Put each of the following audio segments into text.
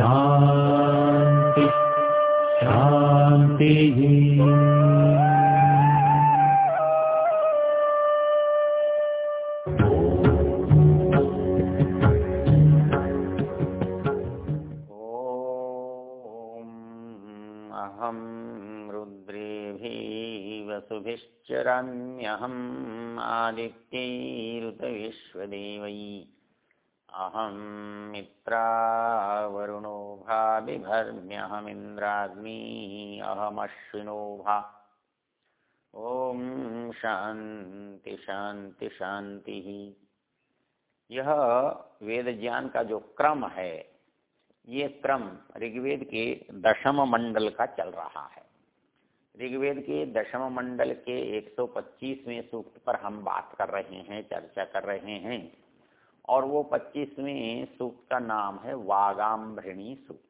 शान्ति शान्तिः। वसुभिश्चरन्यहम् आदित्यैरुत विश्वदेवै अहं मित्रावरुणो भा बिभर्म्यहमिन्द्राग्नी अहमश्विनो भा। ॐ शांति शांति शांति यह वेद ज्ञान का जो क्रम है, ये क्रम ऋग्वेद के दशम मंडल का चल रहा है। ऋग्वेद के दशम मंडल के 125वें सूक्त पर हम बात कर रहे हैं, चर्चा कर रहे हैं। और वो 25वें सूक्त का नाम है वागाम्भृणी सूक्त।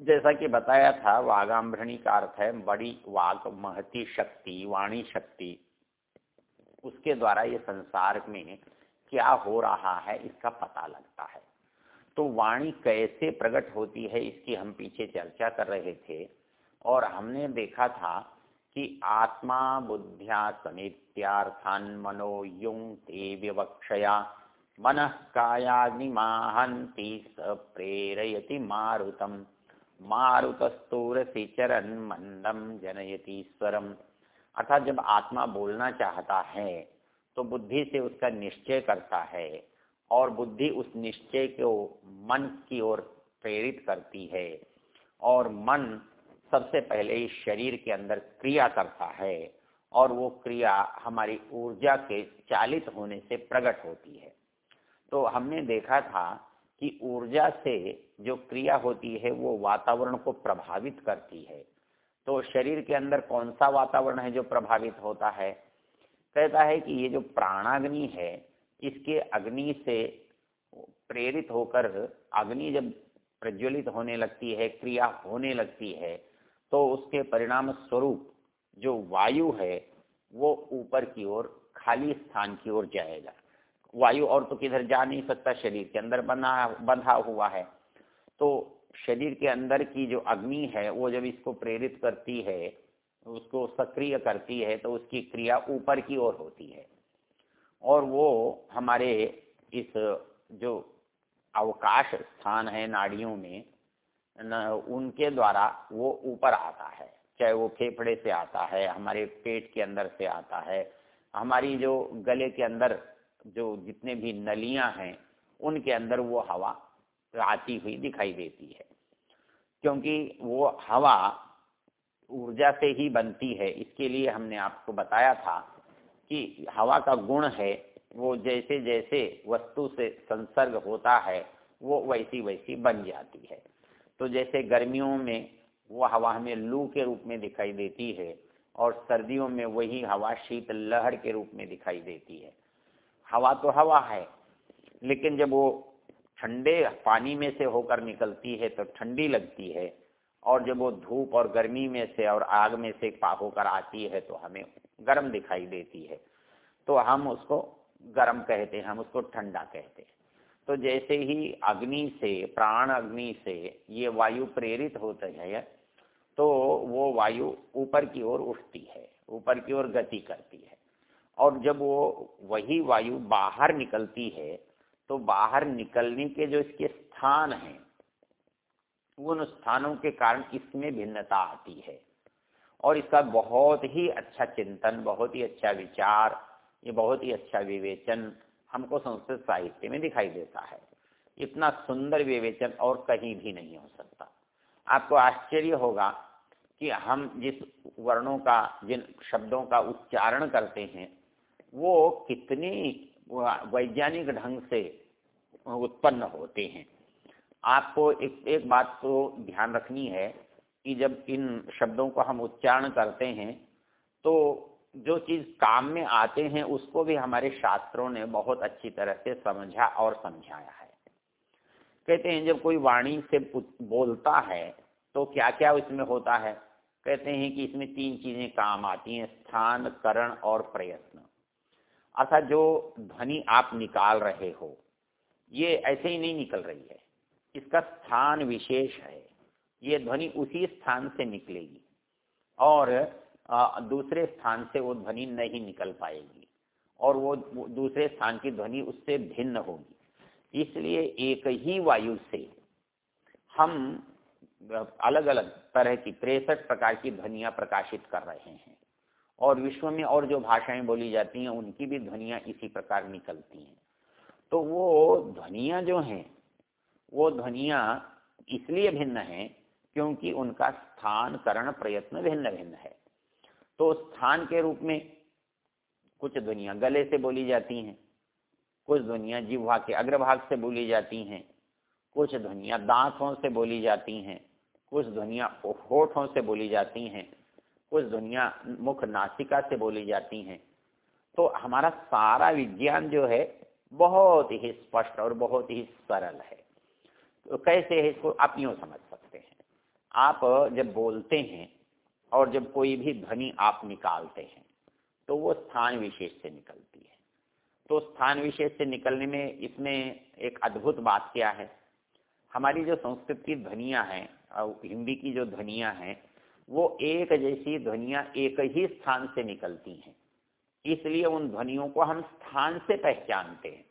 जैसा कि बताया था, वागाम्भृणी का अर्थ है बड़ी वाग, महती शक्ति, वाणी शक्ति। उसके द्वारा ये संसार में क्या हो रहा है, इसका पता लगता है। तो वाणी कैसे प्रकट होती है, इसकी हम पीछे चर्चा कर रहे थे। और हमने देखा था कि आत्मा बुद्धिया समित्यार्थान मनो युंग ते विवक्षया मन कायाग्निमाहंति स प्रेरयति मारुतम। मारुतस्तूरसी चरण मंदम जनयति स्वरम। अर्थात जब आत्मा बोलना चाहता है तो बुद्धि से उसका निश्चय करता है और बुद्धि उस निश्चय को मन की ओर प्रेरित करती है और मन सबसे पहले इस शरीर के अंदर क्रिया करता है और वो क्रिया हमारी ऊर्जा के चालित होने से प्रकट होती है। तो हमने देखा था कि ऊर्जा से जो क्रिया होती है, वो वातावरण को प्रभावित करती है। तो शरीर के अंदर कौन सा वातावरण है जो प्रभावित होता है? कहता है कि ये जो प्राणाग्नि है, इसके अग्नि से प्रेरित होकर अग्नि जब प्रज्वलित होने लगती है, क्रिया होने लगती है तो उसके परिणाम स्वरूप जो वायु है, वो ऊपर की ओर खाली स्थान की ओर जाएगा। वायु और तो किधर जा नहीं सकता, शरीर के अंदर बना बंधा हुआ है। तो शरीर के अंदर की जो अग्नि है, वो जब इसको प्रेरित करती है, उसको सक्रिय करती है तो उसकी क्रिया ऊपर की ओर होती है। और वो हमारे इस जो अवकाश स्थान है नाड़ियों में, न, उनके द्वारा वो ऊपर आता है। चाहे वो फेफड़े से आता है, हमारे पेट के अंदर से आता है, हमारी जो गले के अंदर जो जितने भी नलियाँ हैं, उनके अंदर वो हवा आती हुई दिखाई देती है। क्योंकि वो हवा ऊर्जा से ही बनती है, इसके लिए हमने आपको बताया था कि हवा का गुण है, वो जैसे जैसे वस्तु से संसर्ग होता है, वो वैसी वैसी बन जाती है। तो जैसे गर्मियों में वो हवा हमें लू के रूप में दिखाई देती है, और सर्दियों में वही हवा शीत लहर के रूप में दिखाई देती है। हवा तो हवा है, लेकिन जब वो ठंडे पानी में से होकर निकलती है तो ठंडी लगती है, और जब वो धूप और गर्मी में से और आग में से पा होकर आती है तो हमें गर्म दिखाई देती है। तो हम उसको गर्म कहते हैं, हम उसको ठंडा कहते हैं। तो जैसे ही अग्नि से, प्राण अग्नि से ये वायु प्रेरित होते हैं तो वो वायु ऊपर की ओर उठती है, ऊपर की ओर गति करती है। और जब वो वही वायु बाहर निकलती है तो बाहर निकलने के जो इसके स्थान हैं उन स्थानों के कारण इसमें भिन्नता आती है। और इसका बहुत ही अच्छा चिंतन, बहुत ही अच्छा विचार, ये बहुत ही अच्छा विवेचन हमको संस्कृत साहित्य में दिखाई देता है। इतना सुंदर विवेचन और कहीं भी नहीं हो सकता। आपको आश्चर्य होगा कि हम जिस वर्णों का, जिन शब्दों का उच्चारण करते हैं वो कितनी वैज्ञानिक ढंग से उत्पन्न होते हैं। आपको एक एक बात तो ध्यान रखनी है कि जब इन शब्दों को हम उच्चारण करते हैं तो जो चीज़ काम में आते हैं, उसको भी हमारे शास्त्रों ने बहुत अच्छी तरह से समझा और समझाया है। कहते हैं, जब कोई वाणी से बोलता है तो क्या क्या इसमें होता है? कहते हैं कि इसमें तीन चीज़ें काम आती हैं, स्थान, करण और प्रयत्न। अर्थात जो ध्वनि आप निकाल रहे हो, ये ऐसे ही नहीं निकल रही है। इसका स्थान विशेष है। ये ध्वनि उसी स्थान से निकलेगी और दूसरे स्थान से वो ध्वनि नहीं निकल पाएगी और वो दूसरे स्थान की ध्वनि उससे भिन्न होगी। इसलिए एक ही वायु से हम अलग अलग तरह की, तिरसठ प्रकार की ध्वनिया प्रकाशित कर रहे हैं। और विश्व में और जो भाषाएँ बोली जाती हैं, उनकी भी ध्वनिया इसी प्रकार निकलती हैं। तो वो ध्वनिया जो हैं, वो ध्वनिया इसलिए भिन्न है क्योंकि उनका स्थान करण प्रयत्न भिन्न भिन्न है। तो स्थान के रूप में कुछ ध्वनिया गले से बोली जाती हैं, कुछ ध्वनिया जिह्वा के अग्रभाग से बोली जाती हैं, कुछ ध्वनिया दांतों से बोली जाती हैं, कुछ ध्वनिया होठों से बोली जाती हैं कुछ ध्वनिया मुख नासिका से बोली जाती हैं। तो हमारा सारा विज्ञान जो है, बहुत ही स्पष्ट और बहुत ही सरल है। तो कैसे है इसको आप यूँ समझ सकते हैं। आप जब बोलते हैं और जब कोई भी ध्वनि आप निकालते हैं तो वो स्थान विशेष से निकलती है। तो स्थान विशेष से निकलने में इसमें एक अद्भुत बात क्या है? हमारी जो संस्कृत की ध्वनियाँ हैं हिंदी की जो ध्वनियाँ हैं वो एक जैसी ध्वनियाँ एक ही स्थान से निकलती हैं। इसलिए उन ध्वनियों को हम स्थान से पहचानते हैं।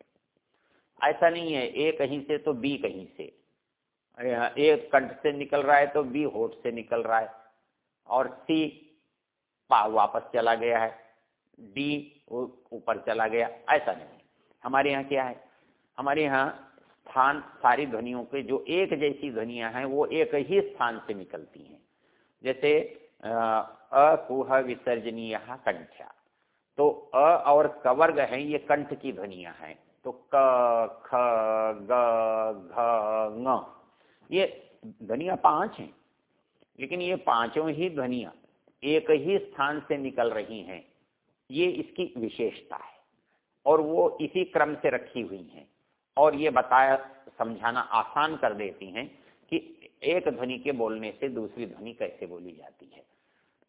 ऐसा नहीं है, ए कहीं से तो बी कहीं से। एक कंठ से निकल रहा है तो बी होठ से निकल रहा है। और सी वापस चला गया है, डी ऊपर चला गया। ऐसा नहीं हमारे यहाँ क्या है? हमारे यहाँ स्थान, सारी ध्वनियों के जो एक जैसी ध्वनिया हैं, वो एक ही स्थान से निकलती हैं। जैसे अकुह विसर्जनीय कंठ्या तो अ और कवर्ग है, ये कंठ की ध्वनिया हैं। तो क, ख, ग, घ, ङ। ये ध्वनिया पाँच हैं, लेकिन ये पाँचों ही ध्वनिया एक ही स्थान से निकल रही हैं। ये इसकी विशेषता है, और वो इसी क्रम से रखी हुई हैं। और ये बताया, समझाना आसान कर देती हैं कि एक ध्वनि के बोलने से दूसरी ध्वनि कैसे बोली जाती है?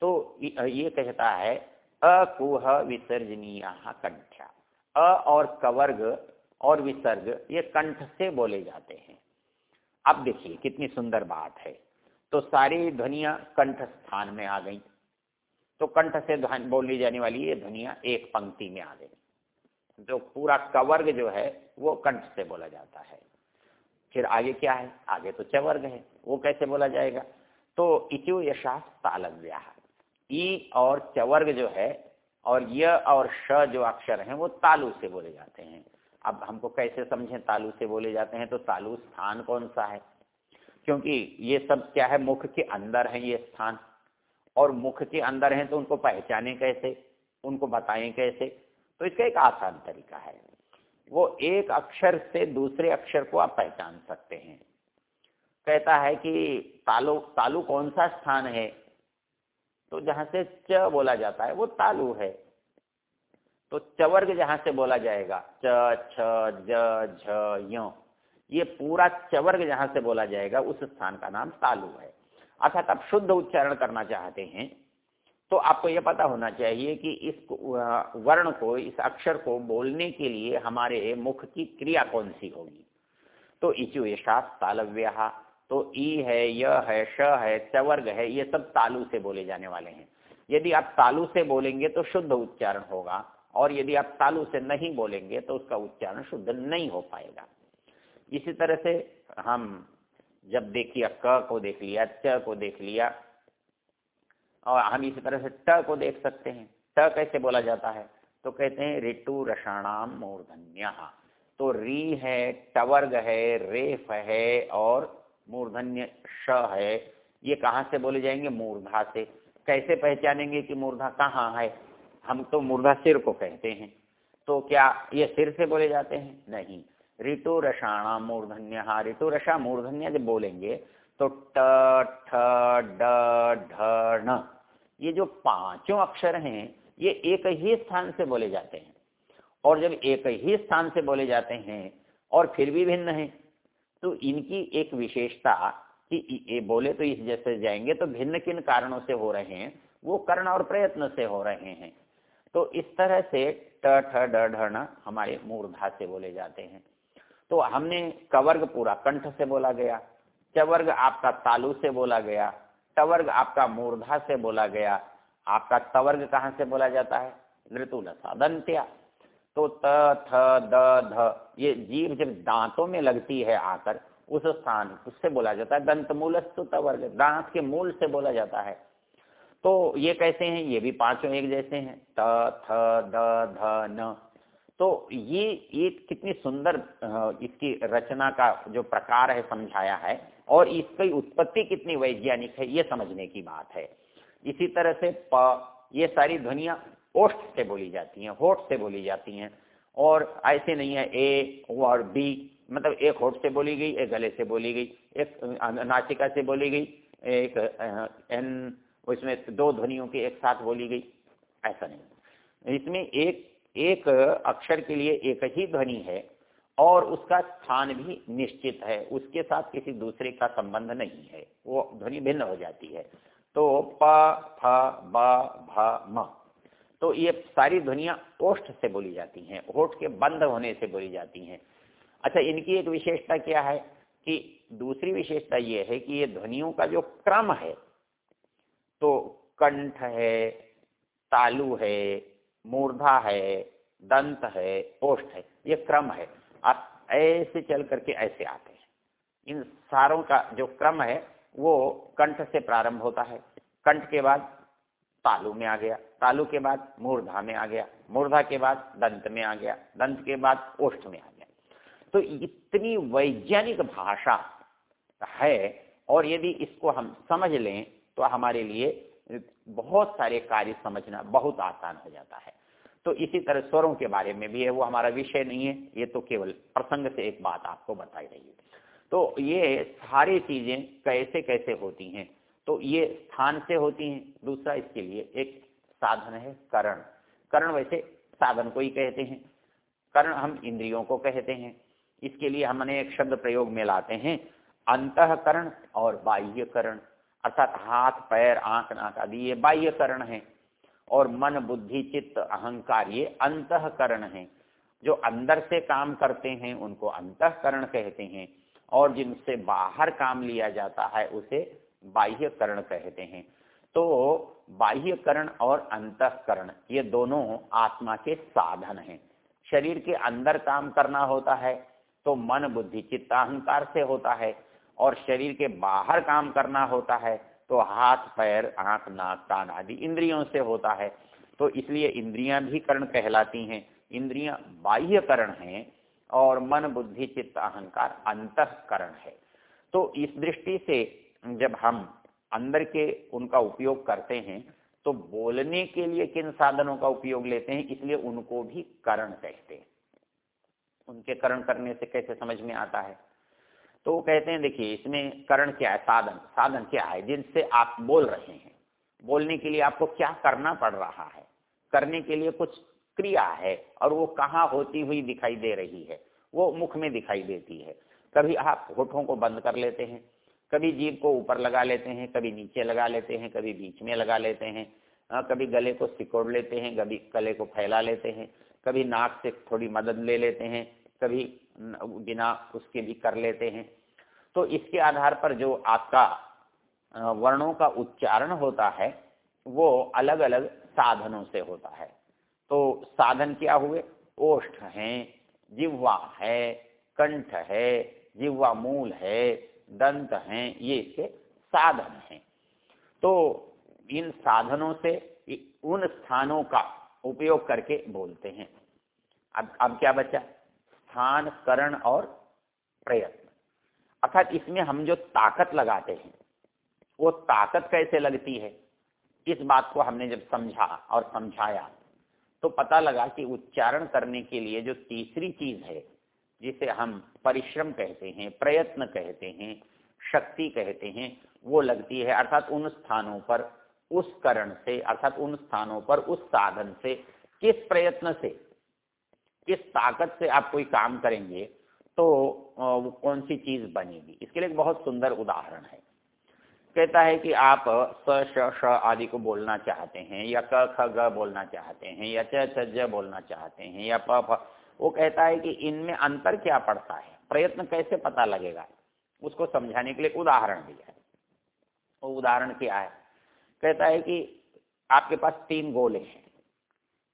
तो ये कहता है अकुह विसर्जनीय कंठ्या अ और कवर्ग और विसर्ग, ये कंठ से बोले जाते हैं। अब देखिए, कितनी सुंदर बात है। तो सारी ध्वनिया कंठ स्थान में आ गई। तो कंठ से बोली जाने वाली ये ध्वनिया एक पंक्ति में आ गई। जो पूरा कवर्ग जो है, वो कंठ से बोला जाता है। फिर आगे क्या है? आगे तो चवर्ग है। वो कैसे बोला जाएगा? तो इचु यशा तालव्या ई और चवर्ग जो है और य और श जो अक्षर हैं, वो तालु से बोले जाते हैं। अब हमको कैसे समझें तालु से बोले जाते हैं? तो तालु स्थान कौन सा है? क्योंकि ये सब क्या है? मुख के अंदर है ये स्थान। और मुख के अंदर हैं तो उनको पहचाने कैसे? उनको बताएँ कैसे? तो इसका एक आसान तरीका है। वो एक अक्षर से दूसरे अक्षर को आप पहचान सकते हैं। कहता है कि तालु तालु कौन सा स्थान है? तो जहाँ से च बोला जाता है, वो तालु है। तो चवर्ग जहाँ से बोला जाएगा, च, छ ये पूरा चवर्ग जहाँ से बोला जाएगा, उस स्थान का नाम तालु है। अर्थात आप शुद्ध उच्चारण करना चाहते हैं तो आपको यह पता होना चाहिए कि इस वर्ण को, इस अक्षर को बोलने के लिए हमारे मुख की क्रिया कौन सी होगी? तो इचु यशा तालव्य तो ई है, य है, श है, चवर्ग है, ये सब तालु से बोले जाने वाले हैं। यदि आप तालु से बोलेंगे तो शुद्ध उच्चारण होगा, और यदि आप तालु से नहीं बोलेंगे तो उसका उच्चारण शुद्ध नहीं हो पाएगा। इसी तरह से हम जब देखिए, क को देख लिया, च को देख लिया और हम इसी तरह से ट को देख सकते हैं। ट कैसे बोला जाता है? तो कहते हैं ऋतु रसाणाम मूर्धन्य। तो री है, टवर्ग है, रेफ है और मूर्धन्य श है। ये कहाँ से बोले जाएँगे? मूर्धा से। कैसे पहचानेंगे कि मूर्धा कहाँ है? हम तो मूर्धा सिर को कहते हैं। तो क्या ये सिर से बोले जाते हैं? नहीं। ऋतु रसाणा मूर्धन्य। ऋतु रसा मूर्धन्य जब बोलेंगे तो ट, ठ ढ ये जो पाँचों अक्षर हैं, ये एक ही स्थान से बोले जाते हैं। और जब एक ही स्थान से बोले जाते हैं, और फिर भी भिन्न है तो इनकी एक विशेषता कि ये बोले तो इस जैसे जाएँगे तो भिन्न किन कारणों से हो रहे हैं, वो कर्ण और प्रयत्न से हो रहे हैं। तो इस तरह से ट, ठ ढ हमारे मूर्धा से बोले जाते हैं। तो हमने कवर्ग पूरा कंठ से बोला गया, चवर्ग आपका तालु से बोला गया टवर्ग आपका मूर्धा से बोला गया। आपका तवर्ग कहाँ से बोला जाता है? ऋतु ऋतुल साधंत्या। तो त, थ, द, ध, ये जीव जब दांतों में लगती है आकर, उस स्थान उससे बोला जाता है। दंत मूलस्तु तवर्ग, दांत के मूल से बोला जाता है। तो ये कैसे हैं? ये भी पाँचों एक जैसे हैं। त, थ, द, ध, न। तो ये ये कितनी सुंदर इसकी रचना का जो प्रकार है, समझाया है और इसकी उत्पत्ति कितनी वैज्ञानिक है, ये समझने की बात है। इसी तरह से प, ये सारी ध्वनिया ओष्ठ से बोली जाती हैं, होठ से बोली जाती हैं। और ऐसे नहीं है, ए और बी मतलब एक होठ से बोली गई, एक गले से बोली गई, एक नाचिका से बोली गई, एक एन, उसमें दो ध्वनियों की एक साथ बोली गई, ऐसा नहीं। इसमें एक एक अक्षर के लिए एक ही ध्वनि है और उसका स्थान भी निश्चित है। उसके साथ किसी दूसरे का संबंध नहीं है। वो ध्वनि भिन्न हो जाती है। तो प फ ब, भ, म। तो ये सारी ध्वनिया ओष्ठ से बोली जाती हैं। होठ के बंद होने से बोली जाती हैं। अच्छा इनकी एक विशेषता क्या है कि दूसरी विशेषता ये है कि ये ध्वनियों का जो क्रम है तो कंठ है, तालु है, मूर्धा है, दंत है, ओष्ठ है, ये क्रम है। आप ऐसे चल करके ऐसे आते हैं। इन सारों का जो क्रम है, वो कंठ से प्रारंभ होता है। कंठ के बाद तालु में आ गया, तालु के बाद मूर्धा में आ गया, मूर्धा के बाद दंत में आ गया, दंत के बाद ओष्ठ में आ गया। तो इतनी वैज्ञानिक भाषा है, और यदि इसको हम समझ लें तो हमारे लिए बहुत सारे कार्य समझना बहुत आसान हो जाता है। तो इसी तरह स्वरों के बारे में भी है, वो हमारा विषय नहीं है, ये तो केवल प्रसंग से एक बात आपको बताई रही है। तो ये सारी चीज़ें कैसे कैसे होती हैं? तो ये स्थान से होती हैं, दूसरा इसके लिए एक साधन है करण। करण वैसे साधन को ही कहते हैं। करण हम इंद्रियों को कहते हैं। इसके लिए हमने एक शब्द प्रयोग में लाते हैं। अंतकरण और बाह्यकरण, अर्थात हाथ, पैर, आँख, नाक आदि, ये बाह्यकरण है। और मन, बुद्धि, चित्त, अहंकार, ये अंतकरण है। जो अंदर से काम करते हैं, उनको अंतकरण कहते हैं और जिनसे बाहर काम लिया जाता है, उसे बाह्यकरण कहते हैं। तो बाह्यकरण और अंतकरण, ये दोनों आत्मा के साधन हैं। शरीर के अंदर काम करना होता है तो मन, बुद्धि, चित्त, अहंकार से होता है और शरीर के बाहर काम करना होता है तो हाथ, पैर, आँख, नाक, कान आदि इंद्रियों से होता है। तो इसलिए इंद्रियाँ भी कर्ण कहलाती हैं। इंद्रियाँ बाह्य करण हैं और मन, बुद्धि, चित्त, अहंकार अंतकरण है। तो इस दृष्टि से जब हम अंदर के उनका उपयोग करते हैं तो बोलने के लिए किन साधनों का उपयोग लेते हैं? इसलिए उनको भी करण कहते हैं। उनके करण करने से कैसे समझ में आता है? तो वो कहते हैं, देखिए, इसमें करण क्या है? साधन। साधन क्या है? जिनसे आप बोल रहे हैं। बोलने के लिए आपको क्या करना पड़ रहा है? करने के लिए कुछ क्रिया है और वो कहाँ होती हुई दिखाई दे रही है? वो मुख में दिखाई देती है। कभी आप होठों को बंद कर लेते हैं, कभी जीव को ऊपर लगा लेते हैं, कभी नीचे लगा लेते हैं, कभी बीच में लगा लेते हैं, कभी गले को सिकोड़ लेते हैं, कभी गले को फैला लेते हैं, कभी नाक से थोड़ी मदद ले लेते हैं। कभी बिना उसके भी कर लेते हैं। तो इसके आधार पर जो आपका वर्णों का उच्चारण होता है, वो अलग अलग साधनों से होता है। तो साधन क्या हुए? ओष्ठ हैं, जिह्वा है, कंठ है, जिह्वा मूल है, दंत हैं, ये इसके साधन हैं। तो इन साधनों से उन स्थानों का उपयोग करके बोलते हैं। अब अब क्या बचा? स्थान करण और प्रयत्न। अर्थात इसमें हम जो ताकत लगाते हैं, वो ताकत कैसे लगती है? इस बात को हमने जब समझा और समझाया तो पता लगा कि उच्चारण करने के लिए जो तीसरी चीज़ है, जिसे हम परिश्रम कहते हैं, प्रयत्न कहते हैं, शक्ति कहते हैं, वो लगती है। अर्थात उन स्थानों पर उस करण से, अर्थात उन स्थानों पर उस साधन से, किस प्रयत्न से? किस ताकत से आप कोई काम करेंगे तो वो कौन सी चीज़ बनेगी? इसके लिए एक बहुत सुंदर उदाहरण है। कहता है कि आप स, श श आदि को बोलना चाहते हैं, या क, ख, ग बोलना चाहते हैं, या च छ ज बोलना चाहते हैं, या प, फ, वो कहता है कि इनमें अंतर क्या पड़ता है? प्रयत्न कैसे पता लगेगा? उसको समझाने के लिए उदाहरण दिया है। वो उदाहरण क्या है? कहता है कि आपके पास तीन गोले हैं।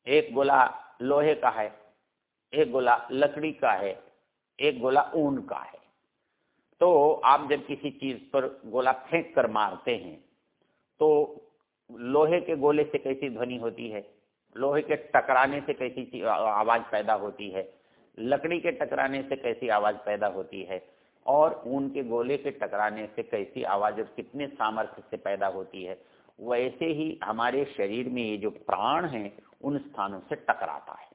एक गोला लोहे का है एक गोला लकड़ी का है, एक गोला ऊन का है। तो आप जब किसी चीज़ पर गोला फेंक कर मारते हैं तो लोहे के गोले से कैसी ध्वनि होती है? लोहे के टकराने से कैसी आवाज़ पैदा होती है? लकड़ी के टकराने से कैसी आवाज़ पैदा होती है? और ऊन के गोले के टकराने से कैसी आवाज़ और कितने सामर्थ्य से पैदा होती है? वैसे ही हमारे शरीर में ये जो प्राण है, उन स्थानों से टकराता है।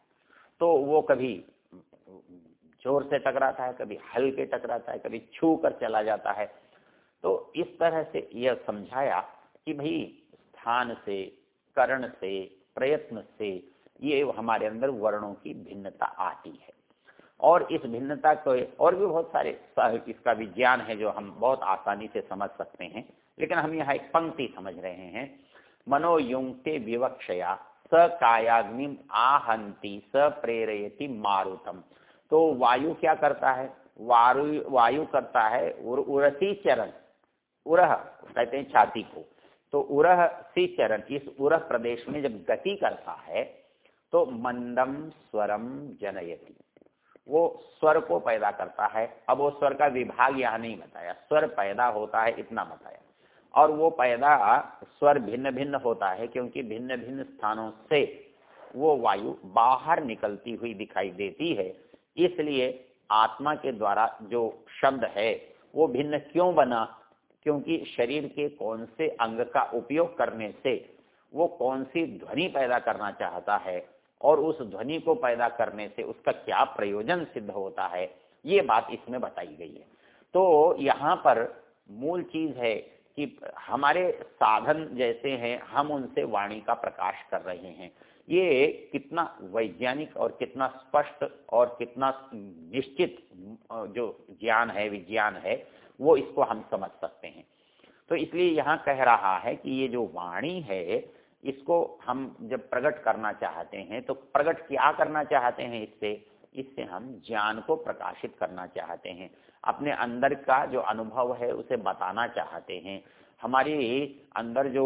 तो वो कभी ज़ोर से टकराता है, कभी हल्के टकराता है, कभी छू कर चला जाता है। तो इस तरह से यह समझाया कि भाई, स्थान से, करण से, प्रयत्न से ये हमारे अंदर वर्णों की भिन्नता आती है। और इस भिन्नता को और भी बहुत सारे इसका विज्ञान है जो हम बहुत आसानी से समझ सकते हैं। लेकिन हम यहाँ एक पंक्ति समझ रहे हैं। मनोयुक्ते विवक्षया स कायाग्नि आहंती स प्रेरयति मारुतम। तो वायु क्या करता है? वायु वायु करता है उर, उरसी चरण उरह कहते हैं छाती को। तो उरह सी चरण इस उरह प्रदेश में जब गति करता है तो मंदम स्वरम जनयति। वो स्वर को पैदा करता है। अब वो स्वर का विभाग यहाँ नहीं बताया। स्वर पैदा होता है इतना बताया। और वो पैदा स्वर भिन्न भिन्न होता है, क्योंकि भिन्न भिन्न स्थानों से वो वायु बाहर निकलती हुई दिखाई देती है। इसलिए आत्मा के द्वारा जो शब्द है, वो भिन्न क्यों बना? क्योंकि शरीर के कौन से अंग का उपयोग करने से वो कौन सी ध्वनि पैदा करना चाहता है और उस ध्वनि को पैदा करने से उसका क्या प्रयोजन सिद्ध होता है, ये बात इसमें बताई गई है। तो यहाँ पर मूल चीज़ है कि हमारे साधन जैसे हैं, हम उनसे वाणी का प्रकाश कर रहे हैं। ये कितना वैज्ञानिक और कितना स्पष्ट और कितना निश्चित जो ज्ञान है, विज्ञान है, वो इसको हम समझ सकते हैं। तो इसलिए यहाँ कह रहा है कि ये जो वाणी है, इसको हम जब प्रकट करना चाहते हैं तो प्रकट क्या करना चाहते हैं इससे? इससे हम ज्ञान को प्रकाशित करना चाहते हैं। अपने अंदर का जो अनुभव है, उसे बताना चाहते हैं। हमारी अंदर जो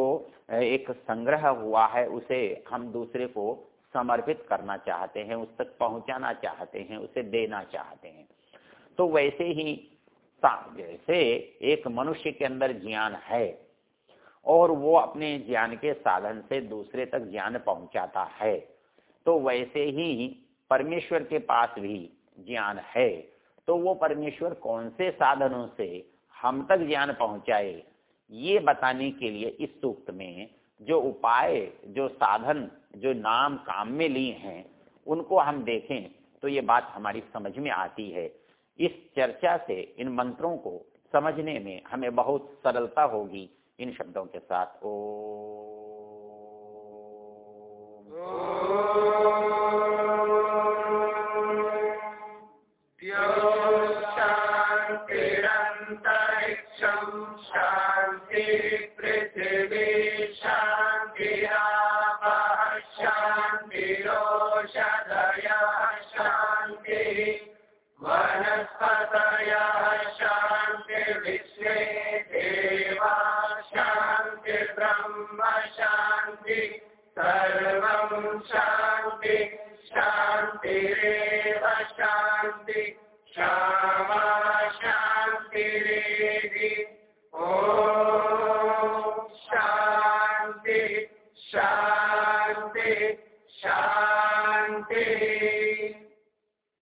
एक संग्रह हुआ है, उसे हम दूसरे को समर्पित करना चाहते हैं, उस तक पहुंचाना चाहते हैं, उसे देना चाहते हैं। तो वैसे ही जैसे एक मनुष्य के अंदर ज्ञान है, और वो अपने ज्ञान के साधन से दूसरे तक ज्ञान पहुंचाता है तो वैसे ही परमेश्वर के पास भी ज्ञान है। तो वो परमेश्वर कौन से साधनों से हम तक ज्ञान पहुँचाए? ये बताने के लिए इस सूक्त में जो उपाय, जो साधन, जो नाम काम में लिए हैं, उनको हम देखें तो ये बात हमारी समझ में आती है। इस चर्चा से, इन मंत्रों को समझने में हमें बहुत सरलता होगी इन शब्दों के साथ। ओ शांति